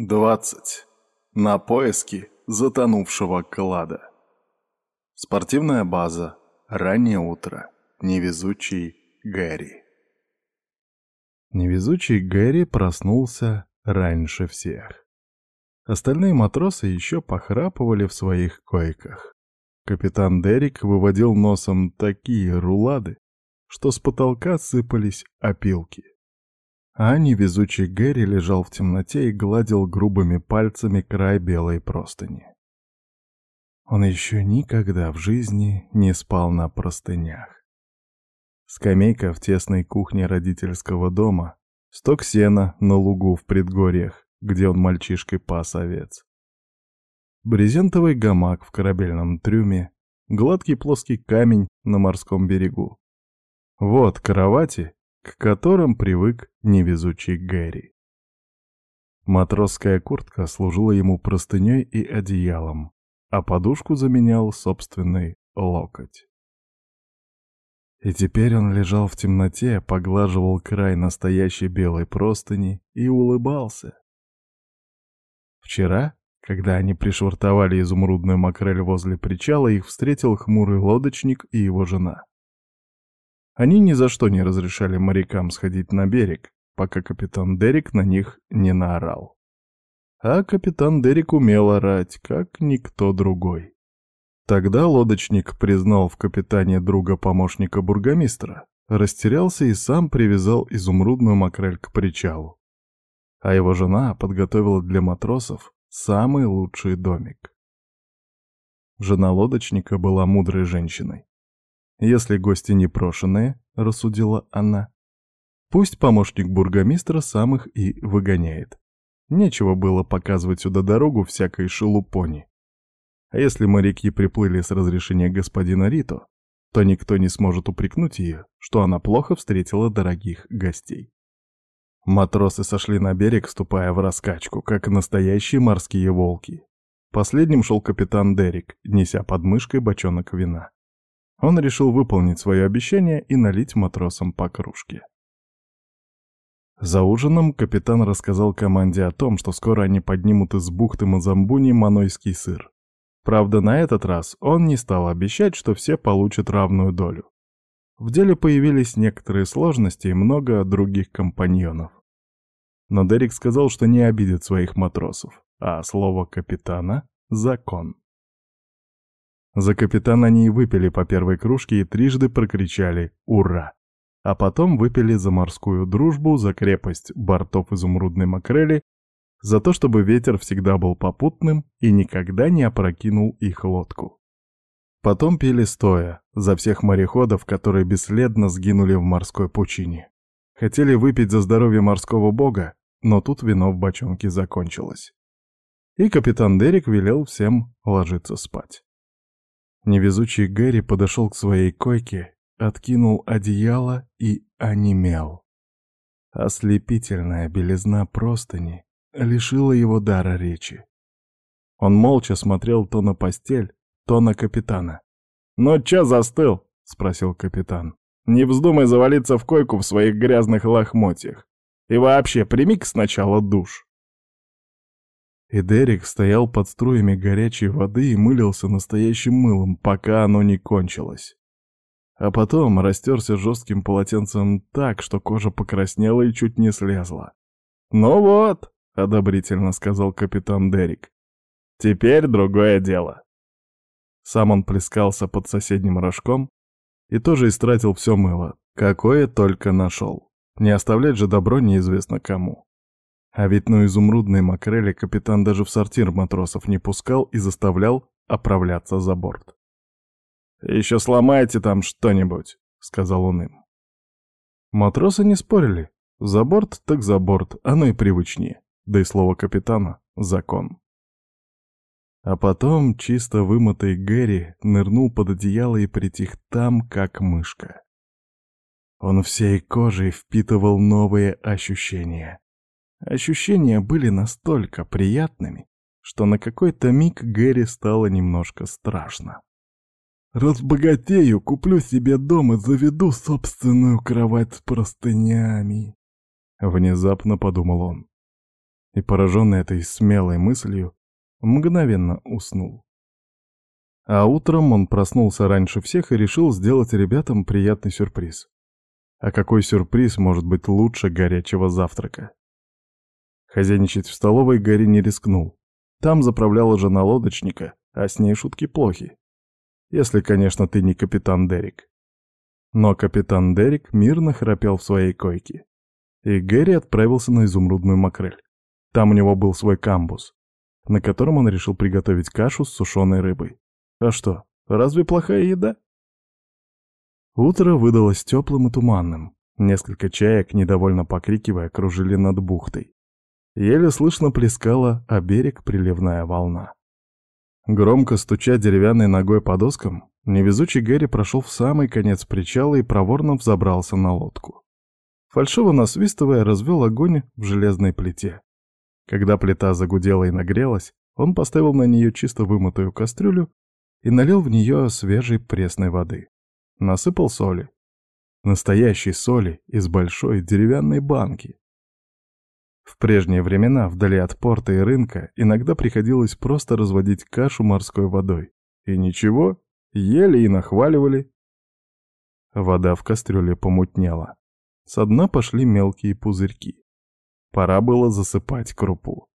20. На поиски затонувшего клада. Спортивная база. Раннее утро. Невезучий Гэри. Невезучий Гэри проснулся раньше всех. Остальные матросы еще похрапывали в своих койках. Капитан Дерек выводил носом такие рулады, что с потолка сыпались опилки. А невезучий Гэри лежал в темноте и гладил грубыми пальцами край белой простыни. Он еще никогда в жизни не спал на простынях. Скамейка в тесной кухне родительского дома, сток сена на лугу в предгорьях, где он мальчишкой пас овец. Брезентовый гамак в корабельном трюме, гладкий плоский камень на морском берегу. Вот кровати, к которым привык невезучий Гэри. Матросская куртка служила ему простыней и одеялом, а подушку заменял собственный локоть. И теперь он лежал в темноте, поглаживал край настоящей белой простыни и улыбался. Вчера, когда они пришвартовали изумрудную макрель возле причала, их встретил хмурый лодочник и его жена. Они ни за что не разрешали морякам сходить на берег, пока капитан Дерек на них не наорал. А капитан Дерек умел орать, как никто другой. Тогда лодочник признал в капитане друга-помощника бургомистра, растерялся и сам привязал изумрудную макрель к причалу. А его жена подготовила для матросов самый лучший домик. Жена лодочника была мудрой женщиной. Если гости непрошенные, — рассудила она, — пусть помощник бургомистра сам их и выгоняет. Нечего было показывать сюда дорогу всякой шелупони. А если моряки приплыли с разрешения господина Рито, то никто не сможет упрекнуть ее, что она плохо встретила дорогих гостей. Матросы сошли на берег, ступая в раскачку, как настоящие морские волки. Последним шел капитан Дерек, неся под мышкой бочонок вина. Он решил выполнить свое обещание и налить матросам по кружке. За ужином капитан рассказал команде о том, что скоро они поднимут из бухты Мазамбуни манойский сыр. Правда, на этот раз он не стал обещать, что все получат равную долю. В деле появились некоторые сложности и много других компаньонов. Но Дерек сказал, что не обидит своих матросов, а слово капитана — закон. За капитана они и выпили по первой кружке и трижды прокричали «Ура!». А потом выпили за морскую дружбу, за крепость бортов изумрудной макрели, за то, чтобы ветер всегда был попутным и никогда не опрокинул их лодку. Потом пили стоя, за всех мореходов, которые бесследно сгинули в морской пучине. Хотели выпить за здоровье морского бога, но тут вино в бочонке закончилось. И капитан Дерек велел всем ложиться спать. Невезучий Гэри подошел к своей койке, откинул одеяло и онемел. Ослепительная белизна простыни лишила его дара речи. Он молча смотрел то на постель, то на капитана. «Ну чё застыл?» — спросил капитан. «Не вздумай завалиться в койку в своих грязных лохмотьях. И вообще, прими сначала душ». И Дерек стоял под струями горячей воды и мылился настоящим мылом, пока оно не кончилось. А потом растерся жестким полотенцем так, что кожа покраснела и чуть не слезла. «Ну вот», — одобрительно сказал капитан Дерек, — «теперь другое дело». Сам он плескался под соседним рожком и тоже истратил все мыло, какое только нашел. Не оставлять же добро неизвестно кому. А ведь на изумрудной макреле капитан даже в сортир матросов не пускал и заставлял оправляться за борт. «Еще сломайте там что-нибудь», — сказал он им. Матросы не спорили. За борт так за борт, оно и привычнее. Да и слово капитана — закон. А потом чисто вымытый Гэри нырнул под одеяло и притих там, как мышка. Он всей кожей впитывал новые ощущения. Ощущения были настолько приятными, что на какой-то миг Гэри стало немножко страшно. «Разбогатею, куплю себе дом и заведу собственную кровать с простынями», — внезапно подумал он. и, пораженный этой смелой мыслью, мгновенно уснул. А утром он проснулся раньше всех и решил сделать ребятам приятный сюрприз. А какой сюрприз может быть лучше горячего завтрака? Хозяйничать в столовой Гарри не рискнул. Там заправляла жена лодочника, а с ней шутки плохи. Если, конечно, ты не капитан Дерек. Но капитан Дерек мирно храпел в своей койке. И Гэри отправился на изумрудную макрель. Там у него был свой камбус, на котором он решил приготовить кашу с сушеной рыбой. А что, разве плохая еда? Утро выдалось теплым и туманным. Несколько чаек, недовольно покрикивая, кружили над бухтой. Еле слышно плескала о берег приливная волна. Громко стуча деревянной ногой по доскам, невезучий Гэри прошел в самый конец причала и проворно взобрался на лодку. Фальшиво насвистывая, развел огонь в железной плите. Когда плита загудела и нагрелась, он поставил на нее чисто вымытую кастрюлю и налил в нее свежей пресной воды. Насыпал соли. Настоящей соли из большой деревянной банки. В прежние времена, вдали от порта и рынка, иногда приходилось просто разводить кашу морской водой. И ничего, ели и нахваливали. Вода в кастрюле помутнела. Со дна пошли мелкие пузырьки. Пора было засыпать крупу.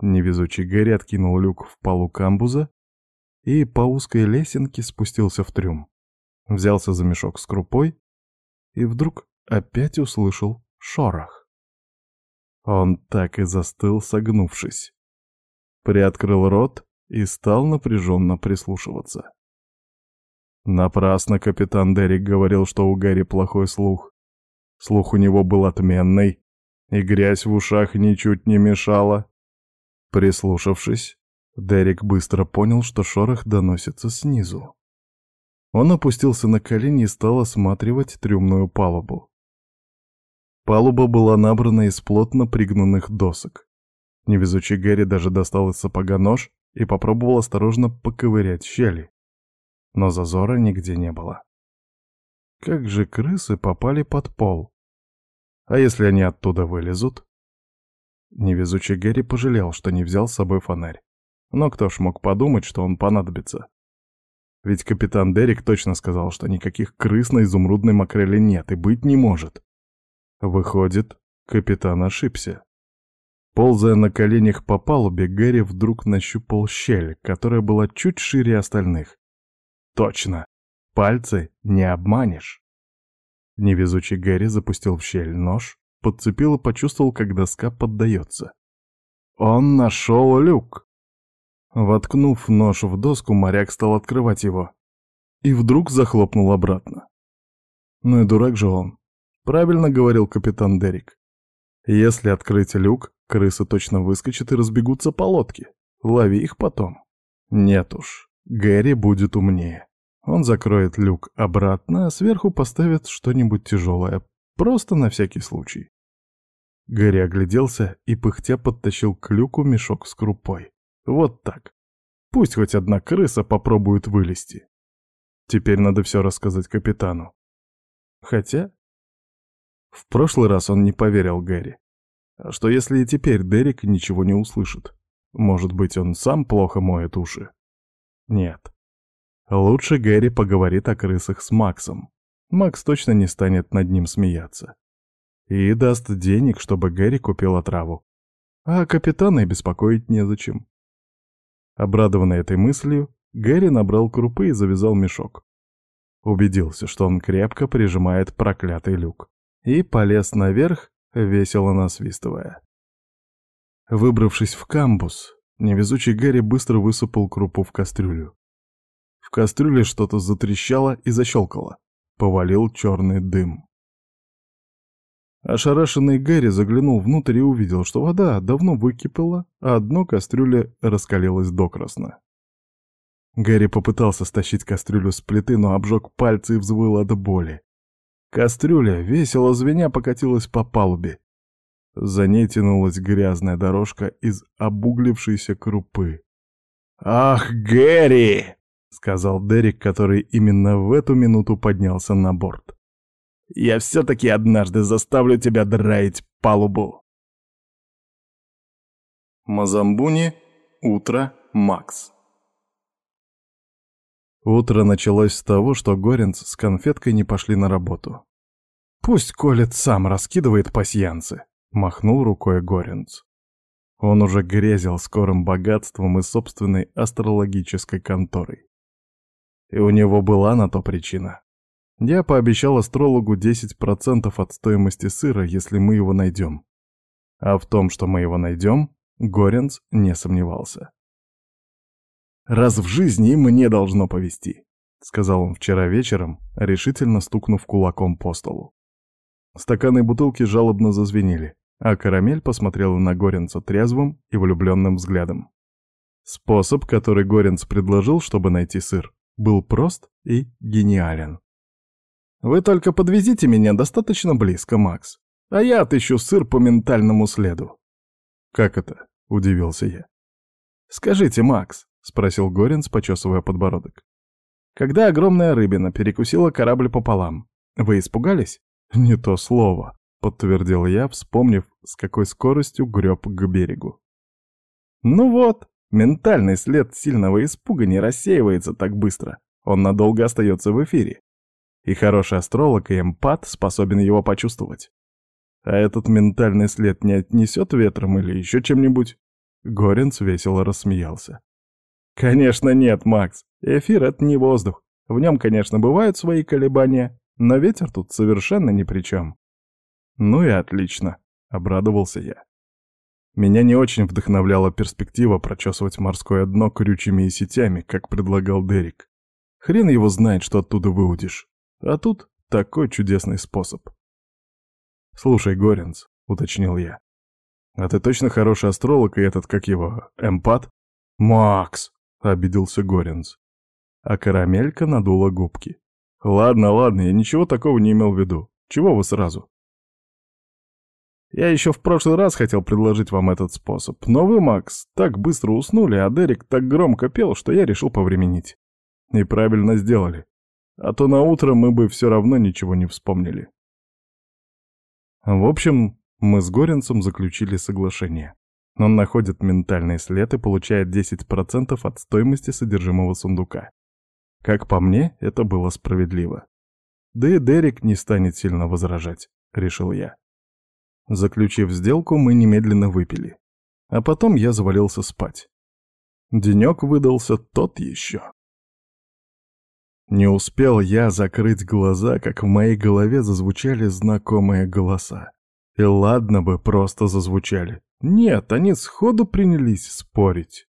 Невезучий Гэри откинул люк в полу камбуза и по узкой лесенке спустился в трюм. Взялся за мешок с крупой и вдруг опять услышал шорох. Он так и застыл, согнувшись. Приоткрыл рот и стал напряженно прислушиваться. Напрасно капитан Дерек говорил, что у Гарри плохой слух. Слух у него был отменный, и грязь в ушах ничуть не мешала. Прислушавшись, Дерек быстро понял, что шорох доносится снизу. Он опустился на колени и стал осматривать трюмную палубу. Палуба была набрана из плотно пригнанных досок. Невезучий Гэри даже достал из сапога нож и попробовал осторожно поковырять щели. Но зазора нигде не было. Как же крысы попали под пол? А если они оттуда вылезут? Невезучий Гэри пожалел, что не взял с собой фонарь. Но кто ж мог подумать, что он понадобится? Ведь капитан Дерек точно сказал, что никаких крыс на изумрудной макреле нет и быть не может. Выходит, капитан ошибся. Ползая на коленях по палубе, Гэри вдруг нащупал щель, которая была чуть шире остальных. Точно! Пальцы не обманешь. Невезучий Гэри запустил в щель нож, подцепил и почувствовал, как доска поддается. Он нашел люк! Воткнув нож в доску, моряк стал открывать его. И вдруг захлопнул обратно. Ну и дурак же он. Правильно говорил капитан Дерек. Если открыть люк, крысы точно выскочат и разбегутся по лодке. Лови их потом. Нет уж, Гэри будет умнее. Он закроет люк обратно, а сверху поставит что-нибудь тяжелое, просто на всякий случай. Гэри огляделся и пыхтя подтащил к люку мешок с крупой. Вот так. Пусть хоть одна крыса попробует вылезти. Теперь надо все рассказать капитану. Хотя... В прошлый раз он не поверил Гэри. А что если и теперь Дерек ничего не услышит? Может быть, он сам плохо моет уши? Нет. Лучше Гэри поговорит о крысах с Максом. Макс точно не станет над ним смеяться. И даст денег, чтобы Гэри купил отраву. А капитана и беспокоить незачем. Обрадованный этой мыслью, Гэри набрал крупы и завязал мешок. Убедился, что он крепко прижимает проклятый люк. И полез наверх, весело насвистывая. Выбравшись в камбус, невезучий Гэри быстро высыпал крупу в кастрюлю. В кастрюле что-то затрещало и защелкало. Повалил черный дым. Ошарашенный Гэри заглянул внутрь и увидел, что вода давно выкипела, а дно кастрюли раскалилось докрасно. Гэри попытался стащить кастрюлю с плиты, но обжег пальцы и взвыл от боли. Кастрюля, весело звеня, покатилась по палубе. За ней тянулась грязная дорожка из обуглившейся крупы. «Ах, Гэри!» — сказал Дерек, который именно в эту минуту поднялся на борт. Я все-таки однажды заставлю тебя драить палубу. Мазамбуни, утро, Макс. Утро началось с того, что Горенц с конфеткой не пошли на работу. «Пусть Колет сам раскидывает пасьянцы», — махнул рукой Горенц. Он уже грезил скорым богатством и собственной астрологической конторой. И у него была на то причина. Я пообещал астрологу 10% от стоимости сыра, если мы его найдем. А в том, что мы его найдем, Горенц не сомневался. «Раз в жизни мне должно повезти», — сказал он вчера вечером, решительно стукнув кулаком по столу. Стаканы и бутылки жалобно зазвенели, а карамель посмотрела на Горенца трезвым и влюбленным взглядом. Способ, который Горенц предложил, чтобы найти сыр, был прост и гениален. «Вы только подвезите меня достаточно близко, Макс, а я отыщу сыр по ментальному следу». «Как это?» — удивился я. «Скажите, Макс», — спросил Горинс, почесывая подбородок. «Когда огромная рыбина перекусила корабль пополам, вы испугались?» «Не то слово», — подтвердил я, вспомнив, с какой скоростью греб к берегу. «Ну вот, ментальный след сильного испуга не рассеивается так быстро, он надолго остается в эфире. И хороший астролог и эмпат способен его почувствовать. А этот ментальный след не отнесет ветром или еще чем-нибудь?» Горенц весело рассмеялся. «Конечно нет, Макс. Эфир — это не воздух. В нем, конечно, бывают свои колебания, но ветер тут совершенно ни при чем». «Ну и отлично», — обрадовался я. Меня не очень вдохновляла перспектива прочесывать морское дно крючьями и сетями, как предлагал Дерек. Хрен его знает, что оттуда выудишь. А тут такой чудесный способ. «Слушай, Горенц», — уточнил я, — «а ты точно хороший астролог и этот, как его, эмпат?» «Макс!» — обиделся Горенц. А карамелька надула губки. «Ладно, ладно, я ничего такого не имел в виду. Чего вы сразу?» «Я еще в прошлый раз хотел предложить вам этот способ, но вы, Макс, так быстро уснули, а Дерек так громко пел, что я решил повременить. И правильно сделали. А то на утро мы бы все равно ничего не вспомнили». В общем, мы с Горенцем заключили соглашение. Он находит ментальный след и получает 10% от стоимости содержимого сундука. Как по мне, это было справедливо. Да и Дерек не станет сильно возражать, решил я. Заключив сделку, мы немедленно выпили. А потом я завалился спать. Денек выдался тот еще. Не успел я закрыть глаза, как в моей голове зазвучали знакомые голоса. И ладно бы просто зазвучали. Нет, они сходу принялись спорить.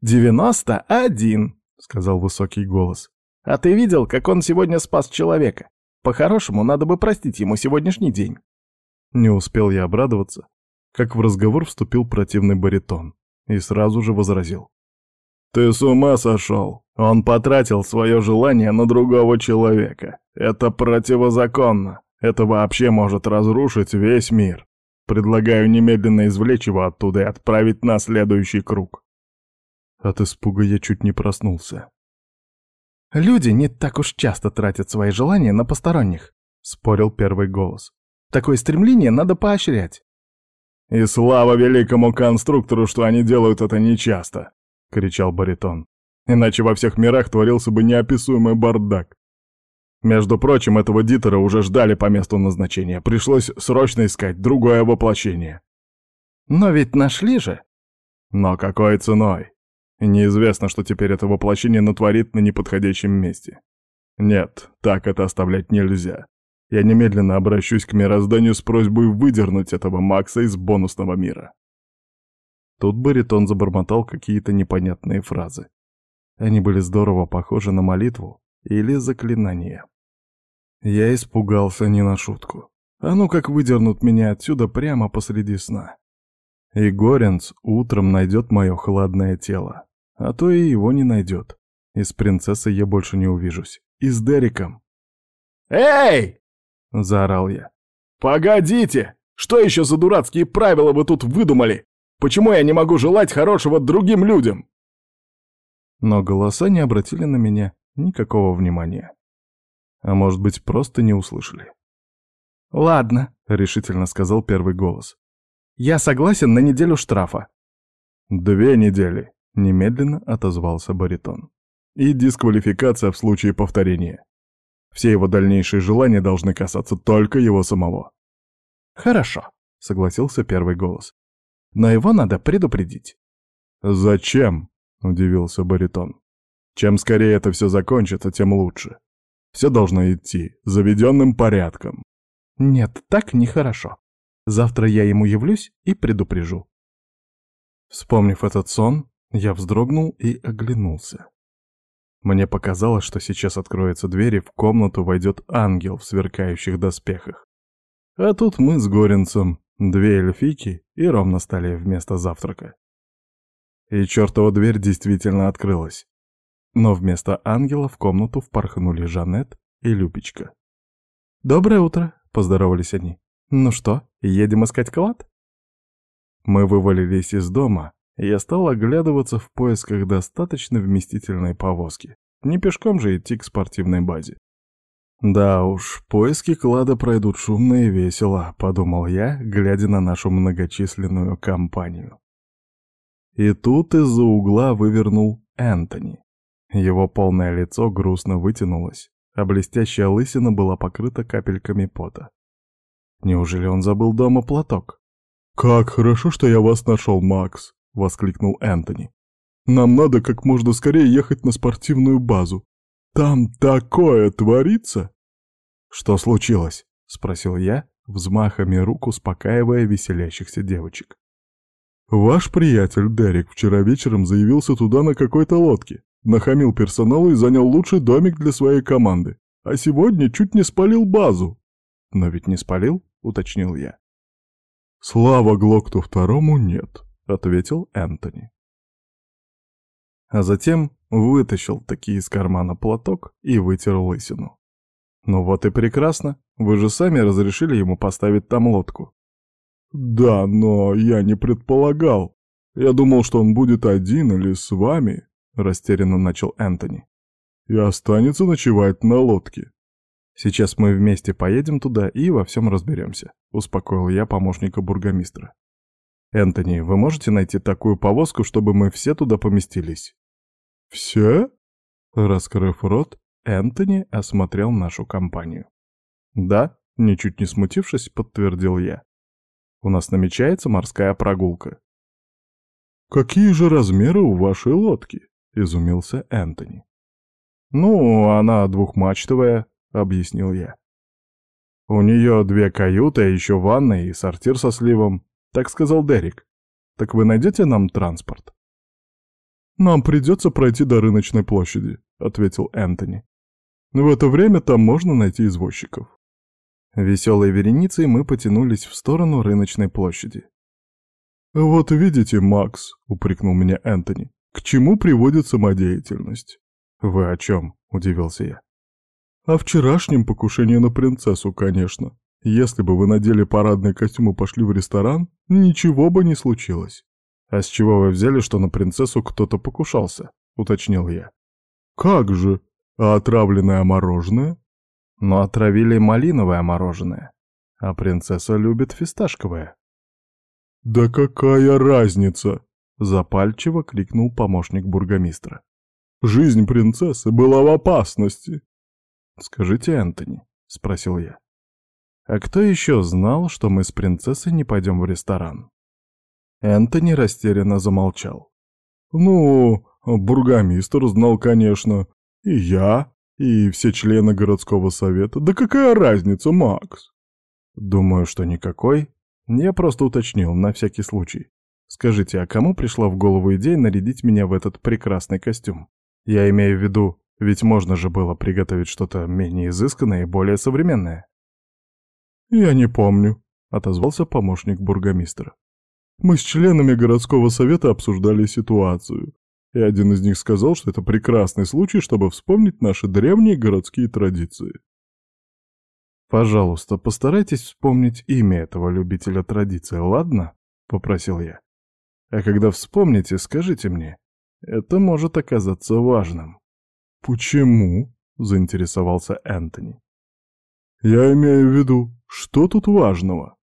«Девяносто один», — сказал высокий голос. «А ты видел, как он сегодня спас человека? По-хорошему, надо бы простить ему сегодняшний день». Не успел я обрадоваться, как в разговор вступил противный баритон и сразу же возразил. «Ты с ума сошел? Он потратил свое желание на другого человека. Это противозаконно. Это вообще может разрушить весь мир. Предлагаю немедленно извлечь его оттуда и отправить на следующий круг. От испуга я чуть не проснулся. «Люди не так уж часто тратят свои желания на посторонних», — спорил первый голос. «Такое стремление надо поощрять». «И слава великому конструктору, что они делают это нечасто!» — кричал баритон. «Иначе во всех мирах творился бы неописуемый бардак. Между прочим, этого Дитера уже ждали по месту назначения. Пришлось срочно искать другое воплощение. Но ведь нашли же. Но какой ценой? неизвестно, что теперь это воплощение натворит на неподходящем месте. Нет, так это оставлять нельзя. Я немедленно обращусь к мирозданию с просьбой выдернуть этого Макса из бонусного мира. Тут баритон забормотал какие-то непонятные фразы. Они были здорово похожи на молитву или заклинание. Я испугался не на шутку. А ну как выдернут меня отсюда прямо посреди сна. И Горенц утром найдет мое холодное тело. А то и его не найдет. И с принцессой я больше не увижусь. И с Дериком. «Эй!» — заорал я. «Погодите! Что еще за дурацкие правила вы тут выдумали? Почему я не могу желать хорошего другим людям?» Но голоса не обратили на меня никакого внимания. А может быть, просто не услышали. «Ладно», — решительно сказал первый голос. «Я согласен на неделю штрафа. «Две недели», — немедленно отозвался баритон. «И дисквалификация в случае повторения. Все его дальнейшие желания должны касаться только его самого». «Хорошо», — согласился первый голос. «Но его надо предупредить». «Зачем?» — удивился баритон. «Чем скорее это все закончится, тем лучше. Все должно идти заведенным порядком». «Нет, так нехорошо. Завтра я ему явлюсь и предупрежу». Вспомнив этот сон, я вздрогнул и оглянулся. Мне показалось, что сейчас откроется дверь, и в комнату войдет ангел в сверкающих доспехах. А тут мы с Горинцем, две эльфийки и ром на столе вместо завтрака. И чертова дверь действительно открылась. Но вместо ангела в комнату впорхнули Жанет и Любечка. «Доброе утро», — поздоровались они. «Ну что, едем искать клад?» Мы вывалились из дома, и я стал оглядываться в поисках достаточно вместительной повозки. Не пешком же идти к спортивной базе. «Да уж, поиски клада пройдут шумно и весело», — подумал я, глядя на нашу многочисленную компанию. И тут из-за угла вывернул Энтони. Его полное лицо грустно вытянулось, а блестящая лысина была покрыта капельками пота. Неужели он забыл дома платок? «Как хорошо, что я вас нашел, Макс!» — воскликнул Энтони. «Нам надо как можно скорее ехать на спортивную базу. Там такое творится!» «Что случилось?» — спросил я, взмахами рук успокаивая веселящихся девочек. «Ваш приятель Дерек вчера вечером заявился туда на какой-то лодке, нахамил персоналу и занял лучший домик для своей команды, а сегодня чуть не спалил базу». «Но ведь не спалил?» — уточнил я. «Слава Глокту второму нет», — ответил Энтони. А затем вытащил таки из кармана платок и вытер лысину. «Ну вот и прекрасно, вы же сами разрешили ему поставить там лодку». «Да, но я не предполагал. Я думал, что он будет один или с вами», — растерянно начал Энтони. «И останется ночевать на лодке». «Сейчас мы вместе поедем туда и во всем разберемся», — успокоил я помощника бургомистра. «Энтони, вы можете найти такую повозку, чтобы мы все туда поместились?» «Все?» Раскрыв рот, Энтони осмотрел нашу компанию. «Да», — ничуть не смутившись, подтвердил я. «У нас намечается морская прогулка». «Какие же размеры у вашей лодки?» — изумился Энтони. «Ну, она двухмачтовая», — объяснил я. «У нее две каюты, а еще ванная и сортир со сливом», — так сказал Дерек. «Так вы найдете нам транспорт?» «Нам придется пройти до рыночной площади», — ответил Энтони. «В это время там можно найти извозчиков». Веселой вереницей мы потянулись в сторону рыночной площади. «Вот видите, Макс», — упрекнул меня Энтони, — «к чему приводит самодеятельность?» «Вы о чем?» — удивился я. О вчерашнем покушении на принцессу, конечно. Если бы вы надели парадный костюм и пошли в ресторан, ничего бы не случилось. А с чего вы взяли, что на принцессу кто-то покушался? Уточнил я. Как же? А отравленное мороженое? Но отравили малиновое мороженое. А принцесса любит фисташковое. Да какая разница? Запальчиво крикнул помощник бургомистра. Жизнь принцессы была в опасности. «Скажите, Энтони», — спросил я, — «а кто еще знал, что мы с принцессой не пойдем в ресторан?» Энтони растерянно замолчал. «Ну, бургомистр знал, конечно, и я, и все члены городского совета. Да какая разница, Макс?» «Думаю, что никакой. Я просто уточнил, на всякий случай. Скажите, а кому пришла в голову идея нарядить меня в этот прекрасный костюм? Я имею в виду, ведь можно же было приготовить что-то менее изысканное и более современное. «Я не помню», — отозвался помощник бургомистра. «Мы с членами городского совета обсуждали ситуацию, и один из них сказал, что это прекрасный случай, чтобы вспомнить наши древние городские традиции». «Пожалуйста, постарайтесь вспомнить имя этого любителя традиций, ладно?» — попросил я. «А когда вспомните, скажите мне. Это может оказаться важным». «Почему?» — заинтересовался Энтони. «Я имею в виду, что тут важного?»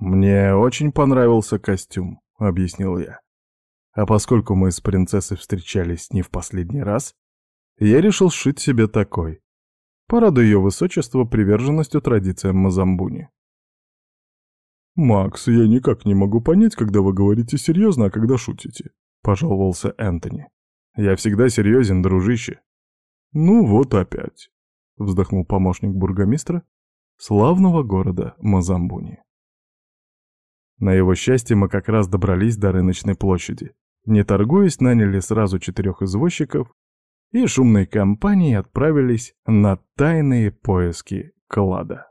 «Мне очень понравился костюм», — объяснил я. А поскольку мы с принцессой встречались не в последний раз, я решил сшить себе такой. Порадую ее высочество приверженностью традициям Мазамбуни. «Макс, я никак не могу понять, когда вы говорите серьезно, а когда шутите», — пожаловался Энтони. «Я всегда серьезен, дружище». «Ну вот опять», — вздохнул помощник бургомистра славного города Мазамбуни. На его счастье мы как раз добрались до рыночной площади. Не торгуясь, наняли сразу четырех извозчиков и шумной компанией отправились на тайные поиски клада.